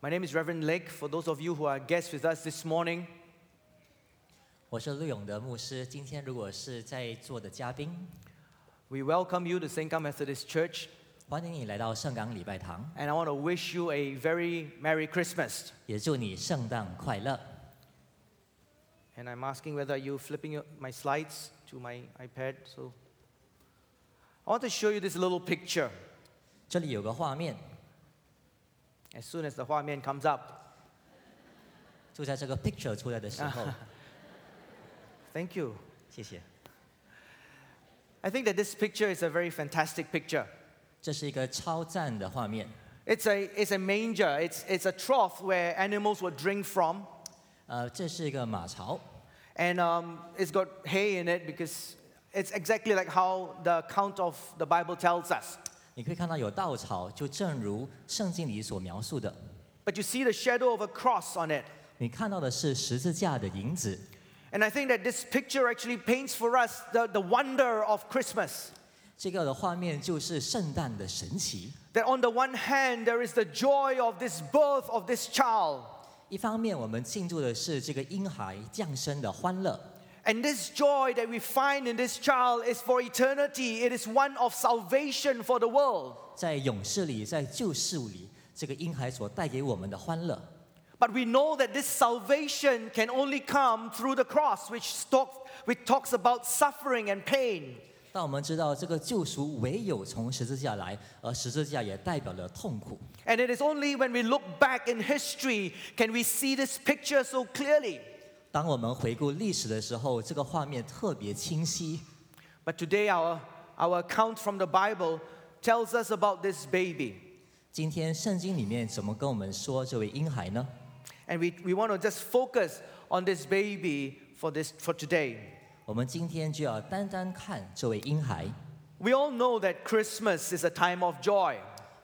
My name is Reverend Lake. For those of you who are guests with us this morning, 我是陆勇的牧师。今天如果是在座的嘉宾， we welcome you to Sengkang Methodist Church, 欢迎你来到圣港礼拜堂， and I want to wish you a very Merry Christmas. 也祝你圣诞快乐。 And I'm asking whether you flipping your- my slides to my iPad. So I want to show you this little picture. 这里有个画面， As soon as the 画面 comes up, 就在这个 picture 出来的时候， thank you. 谢谢。 I think that this picture is a very fantastic picture. 这是一个超赞的画面， It's a, it's a manger, it's, it's a trough where animals would drink from, 呃，这是一个马槽， and um, it's got hay in it because it's exactly like how the account of the Bible tells us. 你可以看到有稻草，就正如圣经里所描述的。But you see the shadow of a cross on it. 你看到的是十字架的影子，And I think that this picture actually paints for us the, the wonder of Christmas. 这个的画面就是圣诞的神奇。That on the one hand, there is the joy of this birth of this child. 一方面，我们庆祝的是这个婴孩降生的欢乐，And this joy that we find in this child is for eternity. It is one of salvation for the world. 在永世里，在救世里，这个婴孩所带给我们的欢乐。But we know that this salvation can only come through the cross, which talks, which talks about suffering and pain. 但我们知道，这个救赎唯有从十字架来，而十字架也代表了痛苦。And it is only when we look back in history can we see this picture so clearly. 当我们回顾历史的时候，这个画面特别清晰。 But today, our, our account from the Bible tells us about this baby. 今天圣经里面怎么跟我们说这位婴孩呢？ And we, we want to just focus on this baby for, this, for today. 我们今天就要单单看这位婴孩。 We all know that Christmas is a time of joy.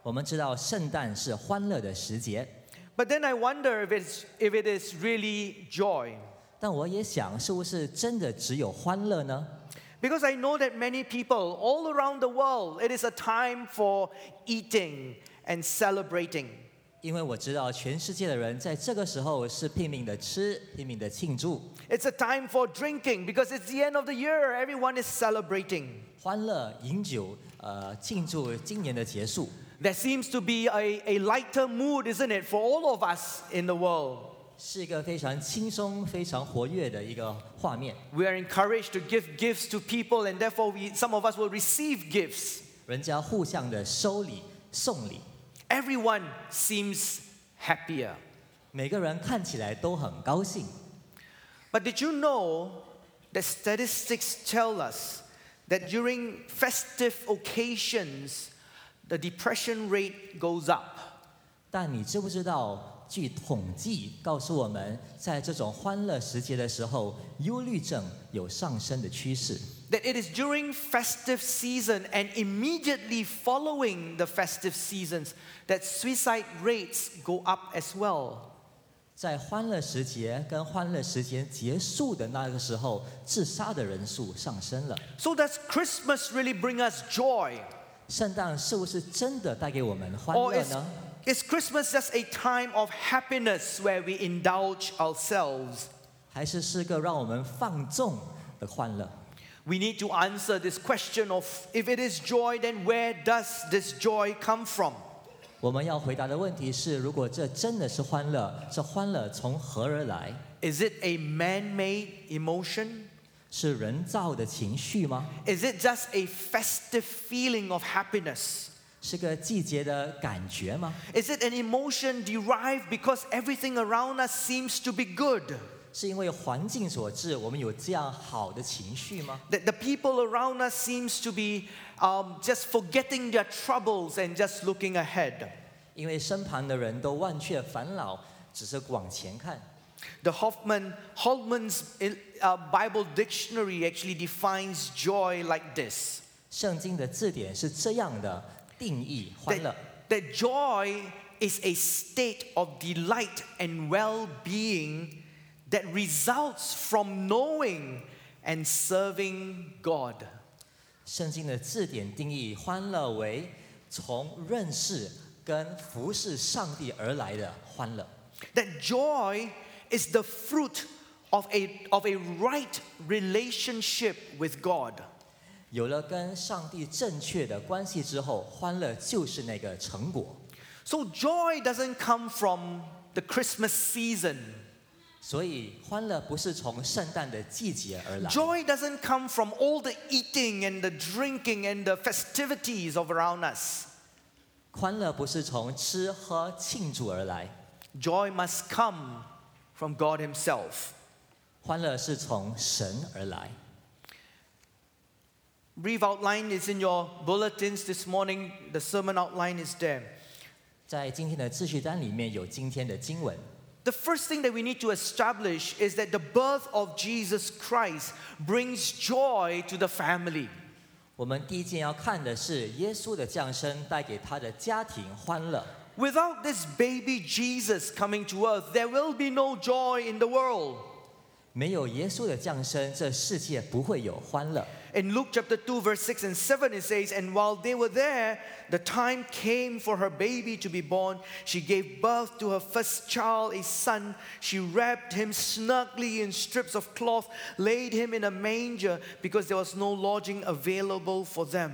我们知道圣诞是欢乐的时节， But then I wonder if, it's, if it is really joy. 但我也想，是不是真的只有欢乐呢？ Because I know that many people all around the world, it is a time for eating and celebrating. 因为我知道全世界的人在这个时候是拼命的吃，拼命的庆祝， It's a time for drinking because it's the end of the year. Everyone is celebrating. 欢乐饮酒，呃，庆祝今年的结束。 There seems to be a, a lighter mood, isn't it, for all of us in the world? 是一个非常轻松、非常活跃的一个画面。 We are encouraged to give gifts to people, and therefore, we, some of us will receive gifts. 人家互相的收礼、送礼， Everyone seems happier. 每个人看起来都很高兴。 But did you know that statistics tell us that during festive occasions, the depression rate goes up? 但你知不知道？ 据统计告诉我们，在这种欢乐时节的时候，忧虑症有上升的趋势。That it is during festive season and immediately following the festive seasons that suicide rates go up as well. 在欢乐时节跟欢乐时节结束的那个时候，自杀的人数上升了。So does Christmas really bring us joy? 圣诞是不是真的带给我们欢乐呢？is Christmas just a time of happiness where we indulge ourselves? 还是是个让我们放纵的欢乐？ We need to answer this question of if it is joy, then where does this joy come from? 我们要回答的问题是：如果这真的是欢乐，这欢乐从何而来？ Is it a man made emotion? 是人造的情绪吗？ Is it just a festive feeling of happiness? 是个季节的感觉吗？ Is it an emotion derived because everything around us seems to be good? 是因为环境所致，我们有这样好的情绪吗？ That the people around us seems to be um, just forgetting their troubles and just looking ahead. 因为身旁的人都忘却烦恼，只是往前看。 The Hoffman Holman's uh, Bible dictionary actually defines joy like this: 圣经的字典是这样的 定义欢乐 that,：that joy is a state of delight and well-being that results from knowing and serving God. 圣经的字典定义欢乐为从认识 跟服侍上帝而来的欢乐。 That joy is the fruit of a, of a right relationship with God. 有了跟上帝正确的关系之后，欢乐就是那个成果。 So joy doesn't come from the Christmas season. 所以欢乐不是从圣诞的季节而来， Joy doesn't come from all the eating and the drinking and the festivities of around us. 欢乐不是从吃喝庆祝而来， Joy must come from God Himself. 欢乐是从神而来。 Brief outline is in your bulletins this morning. The sermon outline is there. 在今天的秩序单里面有今天的经文。 The first thing that we need to establish is that the birth of Jesus Christ brings joy to the family. 我们第一件要看的是耶稣的降生带给他的家庭欢乐。 Without this baby Jesus coming to earth, there will be no joy in the world. 没有耶稣的降生，这世界不会有欢乐。 In Luke chapter 2, verse 6 and 7, it says, And while they were there, the time came for her baby to be born. She gave birth to her first child, a son. She wrapped him snugly in strips of cloth, laid him in a manger because there was no lodging available for them.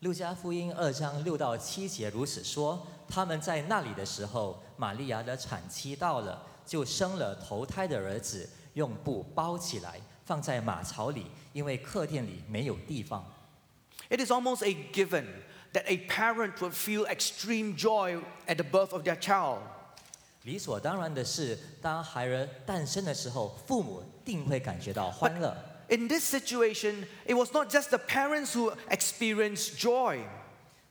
路加福音二章六到七节如此说：他们在那里的时候，玛利亚的产期到了，就生了头胎的儿子，用布包起来， 放在马槽里，因为客店里没有地方。 It is almost a given that a parent would feel extreme joy at the birth of their child. 理所当然的是，当孩儿诞生的时候，父母定会感觉到欢乐。 In this situation, it was not just the parents who experienced joy.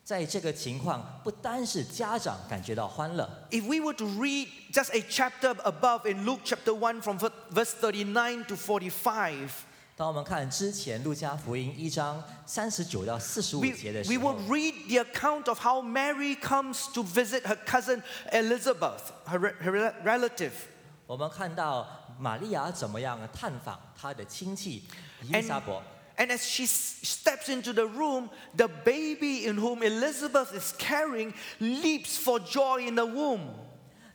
在这个情况，不单是家长感觉到欢乐，If we were to read just a chapter above in Luke chapter one from verse thirty nine to forty five，当我们看之前路加福音一章三十九到四十五 we, 节的 we 时候 would，read the account of how Mary comes to visit her cousin Elizabeth, her, her re- relative. 我们看到玛利亚怎么样探访她的亲戚伊丽莎伯。and as she s- steps into the room, the baby in whom Elizabeth is carrying leaps for joy in the womb.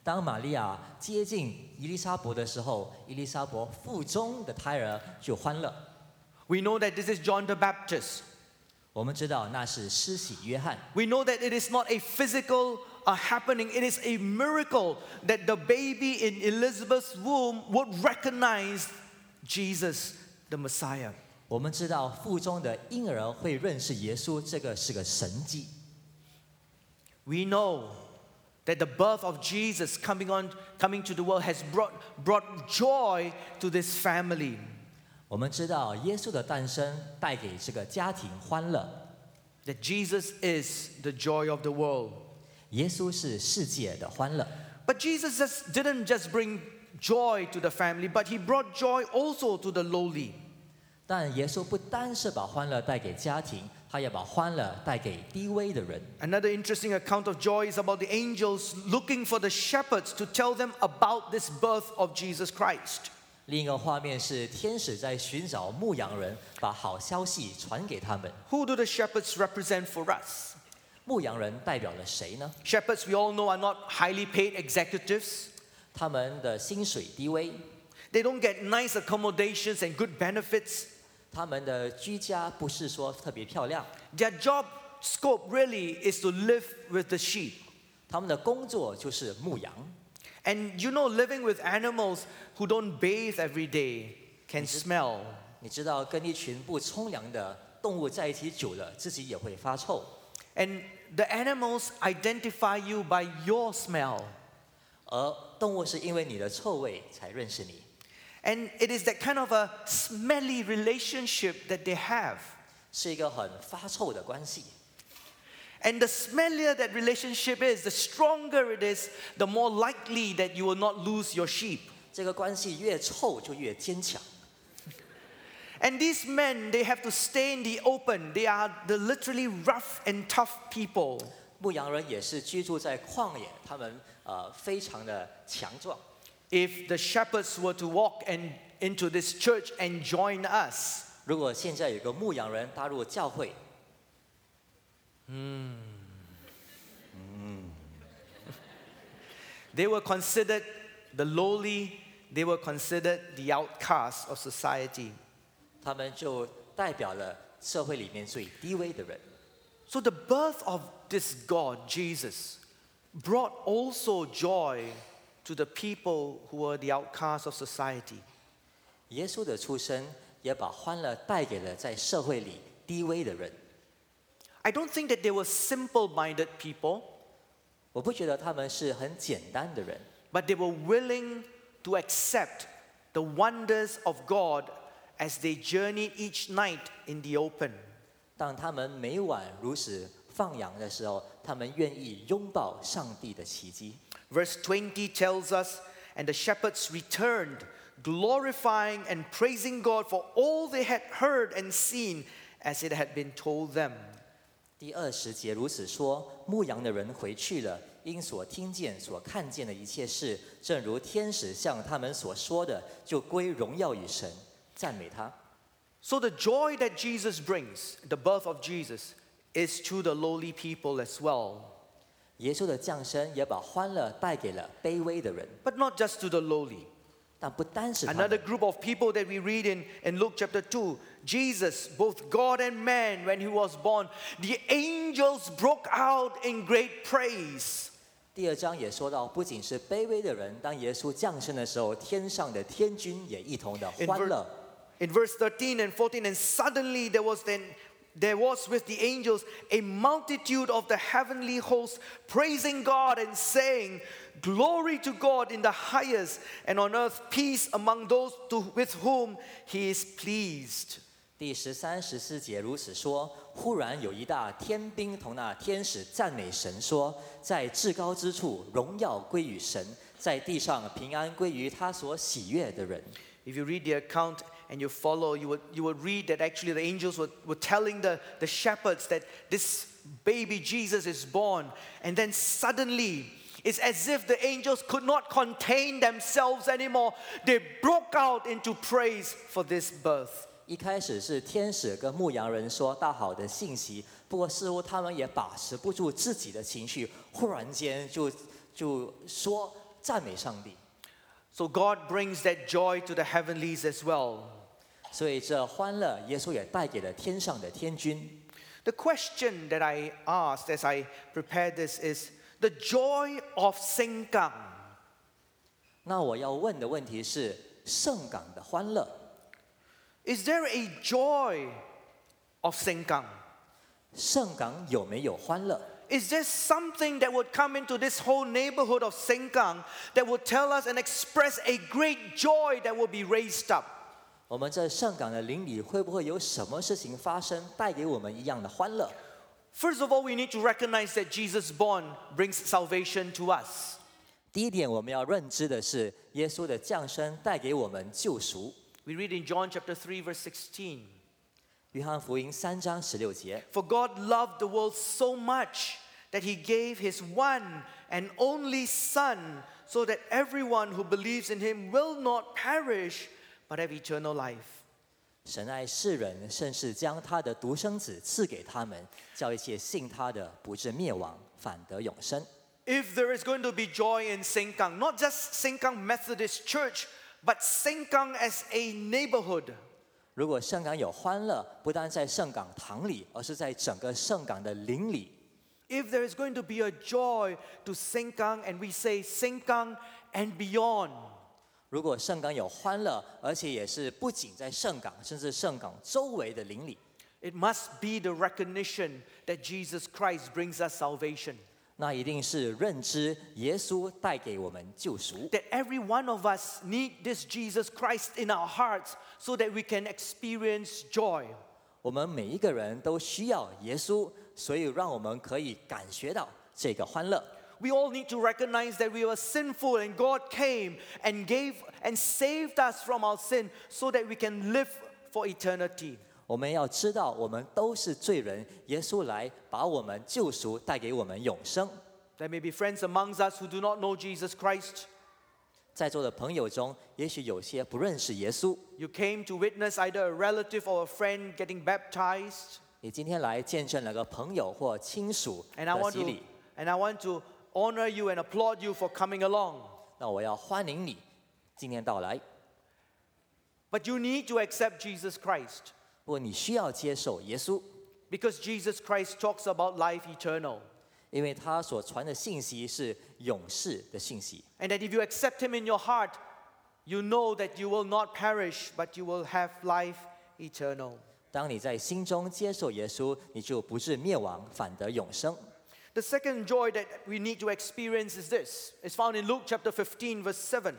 当玛利亚接近伊丽莎伯的时候，伊丽莎伯腹中的胎儿就欢乐。 We know that this is John the Baptist. 我们知道那是施洗约翰， We know that it is not a physical uh, happening, it is a miracle that the baby in Elizabeth's womb would recognize Jesus, the Messiah. 我们知道腹中的婴儿会认识耶稣，这个是个神迹。 We know that the birth of Jesus coming, on, coming to the world has brought, brought joy to this family. 我们知道耶稣的诞生带给这个家庭欢乐， That Jesus is the joy of the world. 耶稣是世界的欢乐。 But Jesus just didn't just bring joy to the family, but he brought joy also to the lowly. 但耶稣不单是把欢乐带给家庭，他也把欢乐带给低微的人。 Another interesting account of joy is about the angels looking for the shepherds to tell them about this birth of Jesus Christ. 另一个画面是天使在寻找牧羊人，把好消息传给他们。 Who do the shepherds represent for us? 牧羊人代表了谁呢？ Shepherds, we all know, are not highly paid executives. 他们的薪水低微， They don't get nice accommodations and good benefits. 他们的居家不是说特别漂亮，Their job scope really is to live with the sheep. 他们的工作就是牧羊。And you know, living with animals who don't bathe every day can smell. 你知道，跟一群不冲凉的动物在一起久了，自己也会发臭。And the animals identify you by your smell. 而动物是因为你的臭味才认识你，And it is that kind of a smelly relationship that they have. 是一个很发臭的关系。 And the smellier that relationship is, the stronger it is, the more likely that you will not lose your sheep. 这个关系越臭就越坚强。 And these men, they have to stay in the open. They are the literally rough and tough people. 牧羊人也是居住在旷野，他们呃非常的强壮。 If the shepherds were to walk and into this church and join us, 如果现在有个牧羊人踏入教会， They were considered the lowly, they were considered the outcasts of society. 他们就代表了社会里面最低微的人。 So the birth of this God, Jesus, brought also joy to the people who were the outcasts of society. 耶稣的出生也把欢乐带给了在社会里低微的人。 I don't think that they were simple minded people, 我不觉得他们是很简单的人， but they were willing to accept the wonders of God as they journeyed each night in the open. 当他们每晚如此 放羊的时候，他们愿意拥抱上帝的奇迹。 Verse 20 tells us, and the shepherds returned, glorifying and praising God for all they had heard and seen as it had been told them. 第二十节如此说：牧羊的人回去了，因所听见、所看见的一切事，正如天使向他们所说的，就归荣耀与神，赞美他。 So the joy that Jesus brings, the birth of Jesus, is to the lowly people as well. 耶稣的降生也把欢乐带给了卑微的人，But not just to the lowly. 但不单是他们 Another group of people that we read in, in Luke chapter 2 Jesus, both God and man, when he was born, the angels broke out in great praise. 第二章也说到，不仅是卑微的人，当耶稣降生的时候，天上的天军也一同的 In, verse 13 and 14, and suddenly there was then there was with the angels a multitude of the heavenly hosts praising God and saying, Glory to God in the highest, and on earth peace among those to, with whom he is pleased. 第十三、十四节如此说：忽然有一大天兵同那天使赞美神说，在至高之处荣耀归于神，在地上平安归于他所喜悦的人。 If you read the account and you follow, you would, you would read that actually the angels were, were telling the, the shepherds that this baby Jesus is born. And then suddenly, it's as if the angels could not contain themselves anymore. They broke out into praise for this birth. 一开始是天使跟牧羊人说大好的信息，不过似乎他们也把持不住自己的情绪，忽然间就就说赞美上帝。 So God brings that joy to the heavenlies as well. 所以这欢乐，耶稣也带给了天上的天军。The question that I asked as I prepared this is the joy of Sengkang. 那我要问的问题是圣港的欢乐。Is there a joy of Sengkang? 圣港有没有欢乐？Is there something that would come into this whole neighborhood of Sengkang that would tell us and express a great joy that will be raised up? 我们在圣港的邻里会不会有什么事情发生，带给我们一样的欢乐？ First of all, we need to recognize that Jesus born brings salvation to us. 第一点，我们要认知的是，耶稣的降生带给我们救赎。 We read in John chapter 3 verse 16. 约翰福音三章十六节， For God loved the world so much that he gave his one and only son so that everyone who believes in him will not perish but have eternal life. 神爱世人，甚是将他的独生子赐给他们，叫一切信他的不至灭亡，反得永生。 If there is going to be joy in Sengkang, not just Sengkang Methodist Church, but Sengkang as a neighborhood, 如果圣港有欢乐，不单在圣港堂里，而是在整个圣港的邻里。 if there is going to be a joy to Sengkang and we say Sengkang and beyond, 如果圣港有欢乐，而且也是不仅在圣港，甚至圣港周围的邻里，it must be the recognition that Jesus Christ brings us salvation. 那一定是认知耶稣带给我们救赎。That every one of us need this Jesus Christ in our hearts so that we can experience joy. 我们每一个人都需要耶稣，所以让我们可以感觉到这个欢乐。We all need to recognize that we were sinful and God came and gave and saved us from our sin so that we can live for eternity. 我们要知道，我们都是罪人，耶稣来把我们救赎，带给我们永生。 There may be friends amongst us who do not know Jesus Christ. 在座的朋友中，也许有些不认识耶稣， You came to witness either a relative or a friend getting baptized. 你今天来见证了个朋友或亲属 And I 的 want 洗 to, 礼。 and I want to honor you and applaud you for coming along. 那我要欢迎你今天到来。But you need to accept Jesus Christ 不过你需要接受耶稣，because Jesus Christ talks about life eternal. 因为他所传的信息是永世的信息。And that if you accept him in your heart, you know that you will not perish, but you will have life eternal. 当你在心中接受耶稣，你就不至灭亡，反得永生。The second joy that we need to experience is this. It's found in Luke chapter 15, verse 7.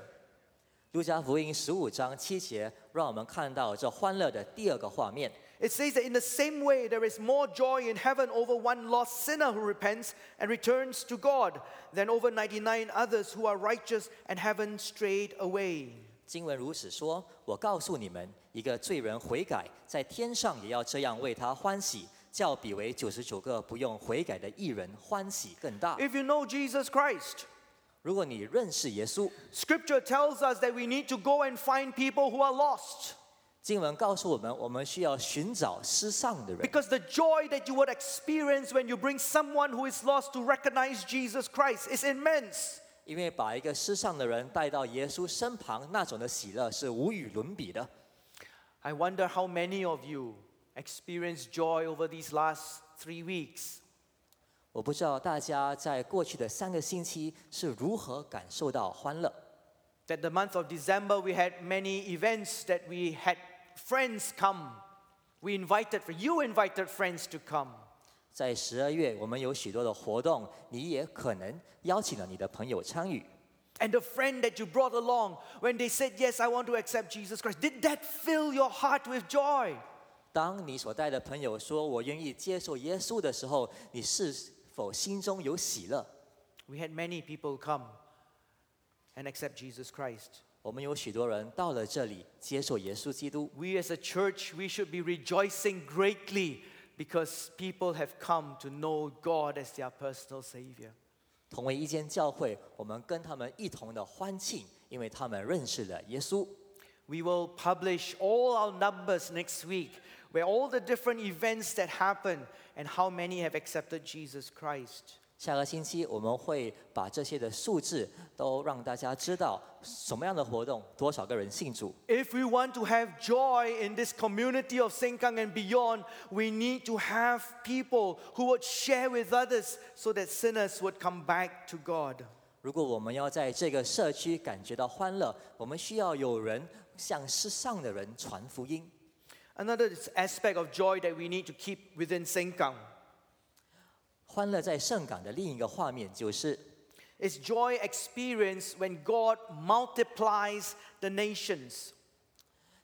路加福音十五章七节，让我们看到这欢乐的第二个画面。 It says that in the same way, there is more joy in heaven over one lost sinner who repents and returns to God than over 99 others who are righteous and haven't strayed away. 经文如此说：“我告诉你们，一个罪人悔改，在天上也要这样为他欢喜， 较比为九十九个不用悔改的艺人欢喜更大。If you know Jesus Christ, 如果你认识耶稣，Scripture tells us that we need to go and find people who are lost. 经文告诉我们，我们需要寻找失丧的人，Because the joy that you would experience when you bring someone who is lost to recognize Jesus Christ is immense. 因为把一个失丧的人带到耶稣身旁，那种的喜乐是无与伦比的。I wonder how many of you experienced joy over these last three weeks. 我不知道大家在过去的三个星期是如何感受到欢乐。 That the month of December we had many events that we had friends come. We invited, you invited friends to come. 在十二月，我们有许多的活动，你也可能邀请了你的朋友参与。 And the friend that you brought along, when they said, Yes, I want to accept Jesus Christ, did that fill your heart with joy? 当你所带的朋友说“我愿意接受耶稣”的时候，你是否心中有喜乐？ We had many people come and accept Jesus Christ. 我们有许多人到了这里接受耶稣基督。 We as a church, we should be rejoicing greatly because people have come to know God as their personal Savior. 同为一间教会，我们跟他们一同的欢庆，因为他们认识了耶稣。 We will publish all our numbers next week, where all the different events that happen and how many have accepted Jesus Christ. 下个星期我们会把这些的数字都让大家知道，什么样的活动，多少个人信主。 If we want to have joy in this community of Sengkang and beyond, we need to have people who would share with others so that sinners would come back to God. 如果我们要在这个社区感觉到欢乐，我们需要有人向世上的人传福音。 Another aspect of joy that we need to keep within Sengkang 欢乐在圣港的另一个画面就是， is joy experienced when God multiplies the nations.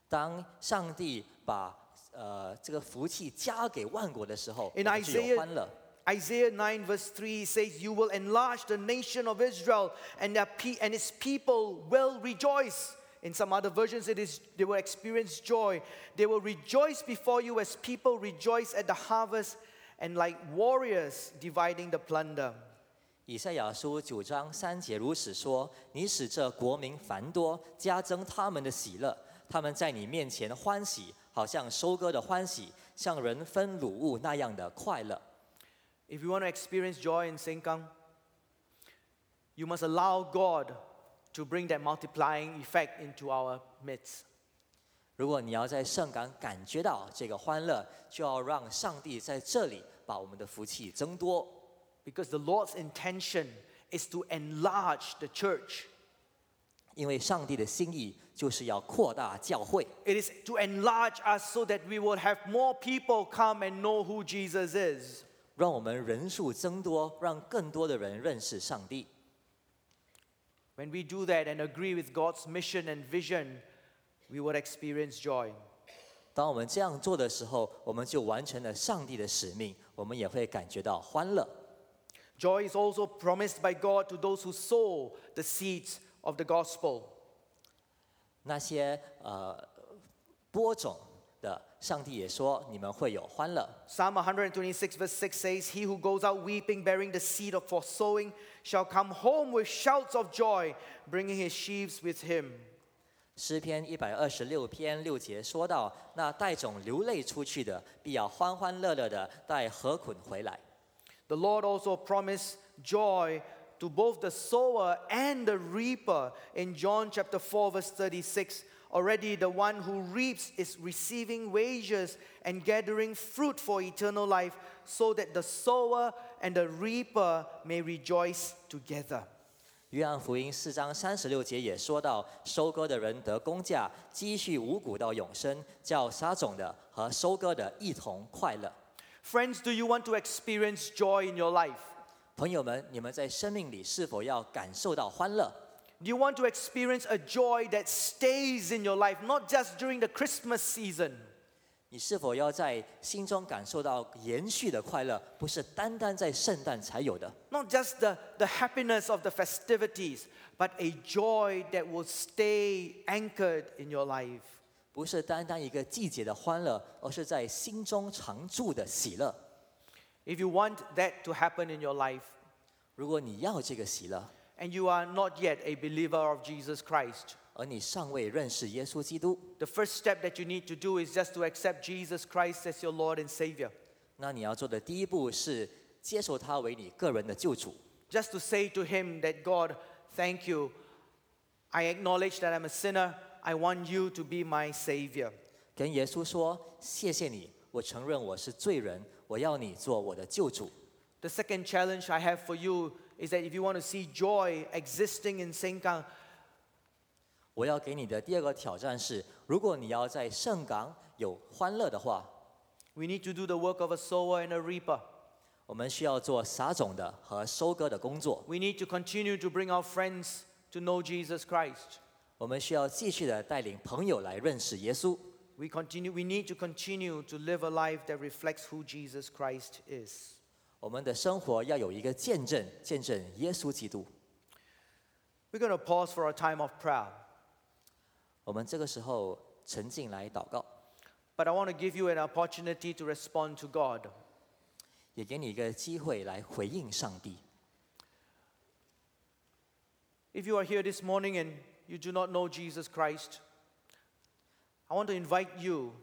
当上帝把呃这个福气加给万国的时候，我 In 们就有欢乐。 Isaiah 9 verse 3 says, You will enlarge the nation of Israel and, their pe- and its people will rejoice. In some other versions, it is they will experience joy. They will rejoice before you as people rejoice at the harvest and like warriors dividing the plunder. 以赛亚书九章三节如此说：“你使这国民繁多，加增他们的喜乐。他们在你面前欢喜，好像收割的欢喜，像人分掳物那样的快乐。 If you want to experience joy in Sengkang, you must allow God to bring that multiplying effect into our midst. 如果你要在圣港感觉到这个欢乐，就要让上帝在这里把我们的福气增多。 Because the Lord's intention is to enlarge the church. 因为上帝的心意就是要扩大教会， It is to enlarge us so that we will have more people come and know who Jesus is. 让我们人数增多，让更多的人认识上帝。 When we do that and agree with God's mission and vision, we will experience joy. 当我们这样做的时候，我们就完成了上帝的使命，我们也会感觉到欢乐。 Joy is also promised by God to those who sow the seeds of the gospel. 那些呃播种 的，上帝也说你们会有欢乐。 Psalm 126, verse 6 says, He who goes out weeping, bearing the seed of for sowing, shall come home with shouts of joy, bringing his sheaves with him. 诗篇一百二十六篇六节说到：那带种流泪出去的，必要欢欢乐乐的带禾捆回来。 The Lord also promised joy to both the sower and the reaper. In John chapter 4, verse 36, already the one who reaps is receiving wages and gathering fruit for eternal life, so that the sower and the reaper may rejoice together. 约翰福音四章三十六节也说到，收割的人得工价，积蓄五谷到永生，叫撒种的和收割的一同快乐。 Friends, do you want to experience joy in your life? 朋友们，你们在生命里是否要感受到欢乐？ Do you want to experience a joy that stays in your life, not just during the Christmas season? 你是否要在心中感受到延续的快乐，不是单单在圣诞才有的？ Not just the, the happiness of the festivities, but a joy that will stay anchored in your life. 不是单单一个季节的欢乐，而是在心中常驻的喜乐。 If you want that to happen in your life, 如果你要这个喜乐， and you are not yet a believer of Jesus Christ, 而你尚未认识耶稣基督， the first step that you need to do is just to accept Jesus Christ as your Lord and Savior. 那你要做的第一步是接受他为你个人的救主， Just to say to Him that, God, thank you. I acknowledge that I'm a sinner. I want you to be my Savior. 跟耶稣说：“谢谢你，我承认我是罪人，我要你做我的救主。 The second challenge I have for you is that if you want to see joy existing in Sengkang, ”我要给你的第二个挑战是：如果你要在圣港有欢乐的话， we need to do the work of a sower and a reaper. 我们需要做撒种的和收割的工作。 We need to continue to bring our friends to know Jesus Christ. 我们需要继续的带领朋友来认识耶稣。 We, continue, we need to continue to live a life that reflects who Jesus Christ is. 我们的生活要有一个见证，见证耶稣基督。 We're going to pause for a time of prayer. 我们这个时候沉浸来祷告， But I want to give you an opportunity to respond to God. 也给你一个机会来回应上帝。 If you are here this morning and you do not know Jesus Christ, I want to invite you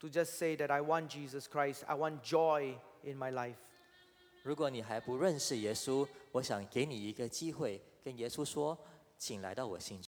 to just say that I want Jesus Christ. I want joy in my life. 如果你还不认识耶稣，我想给你一个机会，跟耶稣说：“请来到我心中。”